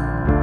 now.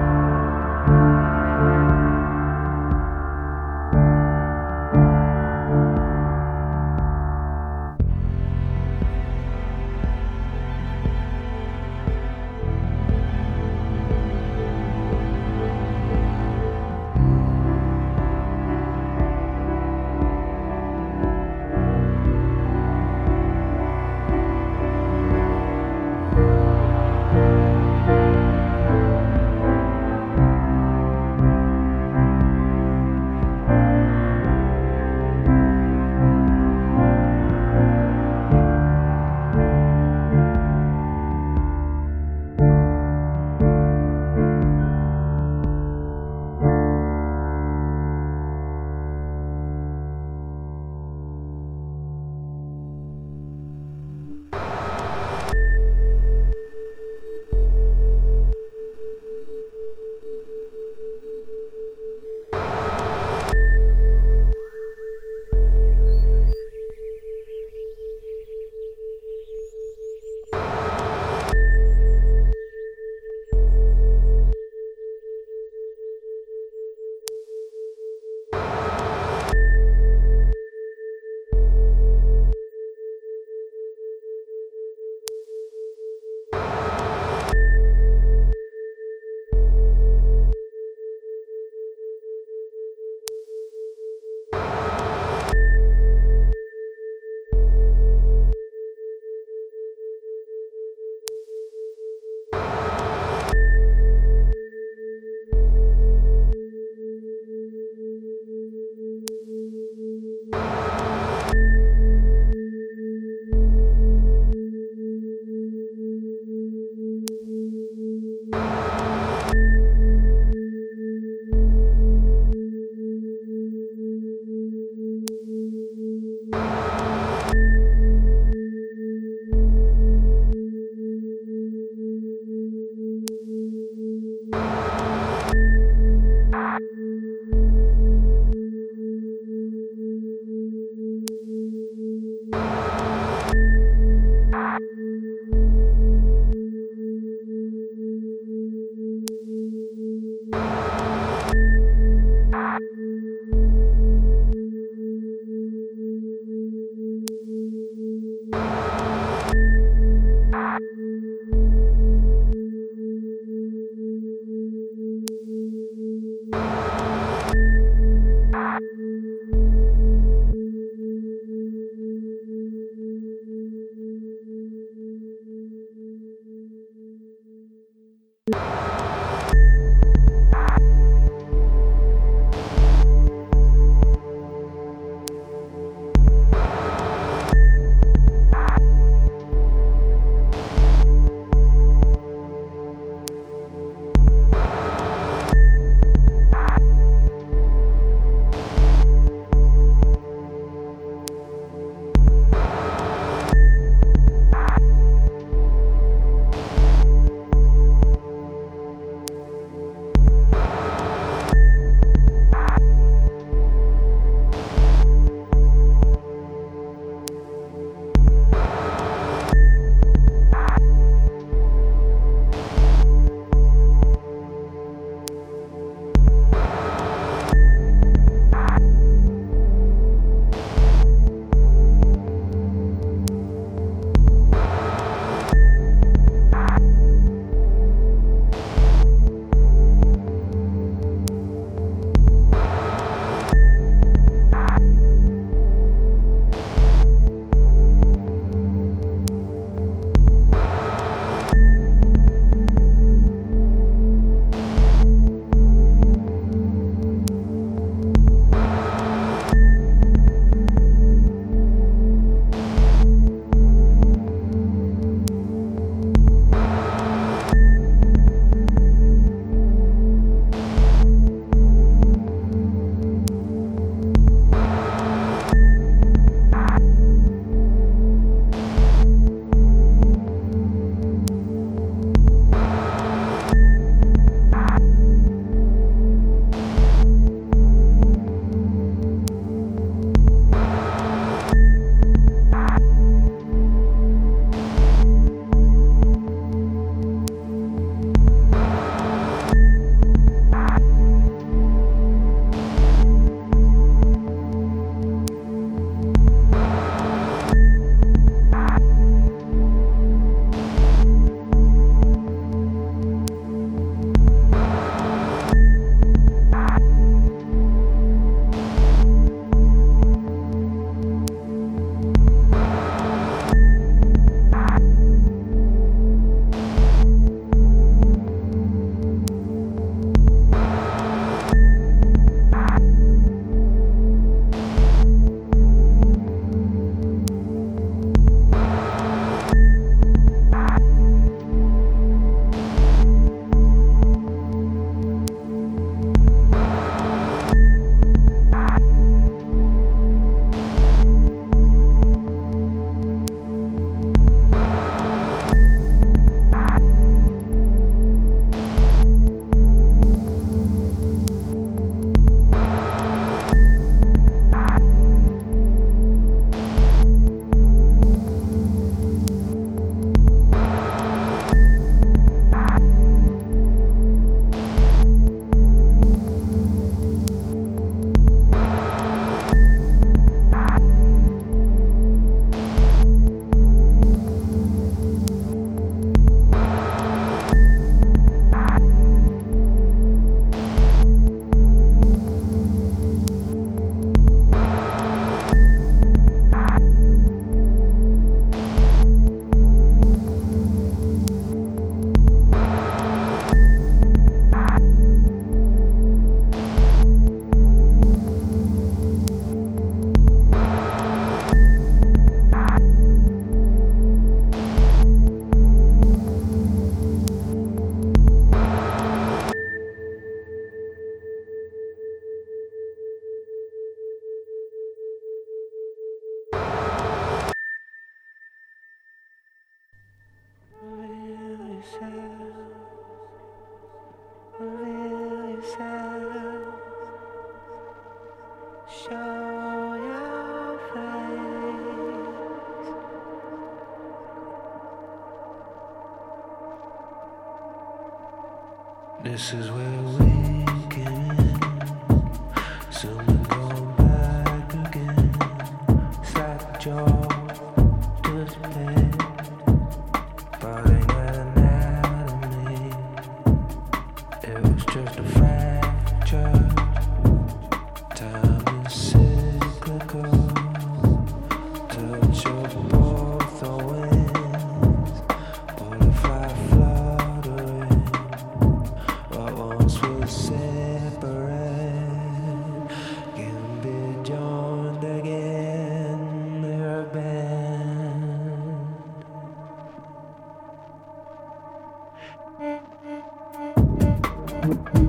Thank mm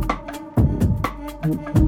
-hmm. you.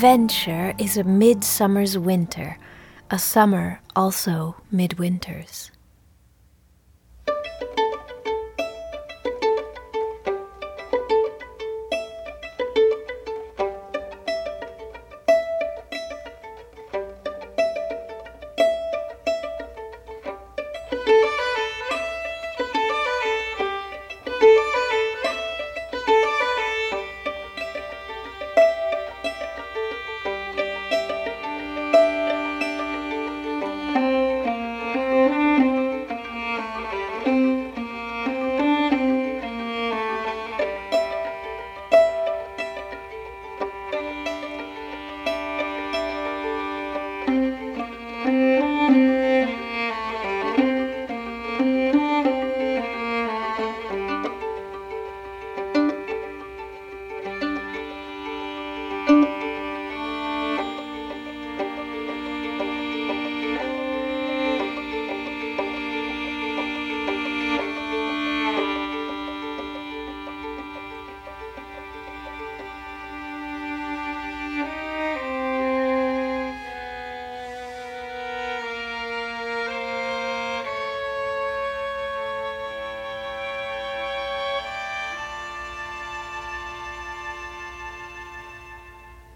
Adventure is a midsummer's winter, a summer also midwinters.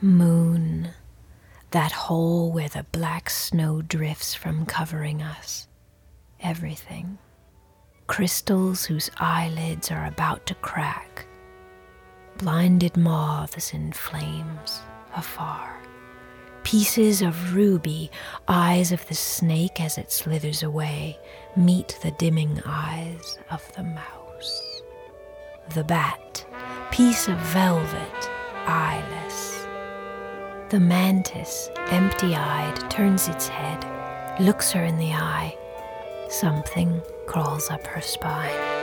Moon, that hole where the black snow drifts from covering us. Everything. Crystals whose eyelids are about to crack. Blinded moths in flames afar. Pieces of ruby, eyes of the snake as it slithers away, meet the dimming eyes of the mouse. The bat, piece of velvet, eyeless the mantis, empty eyed, turns its head, looks her in the eye. Something crawls up her spine.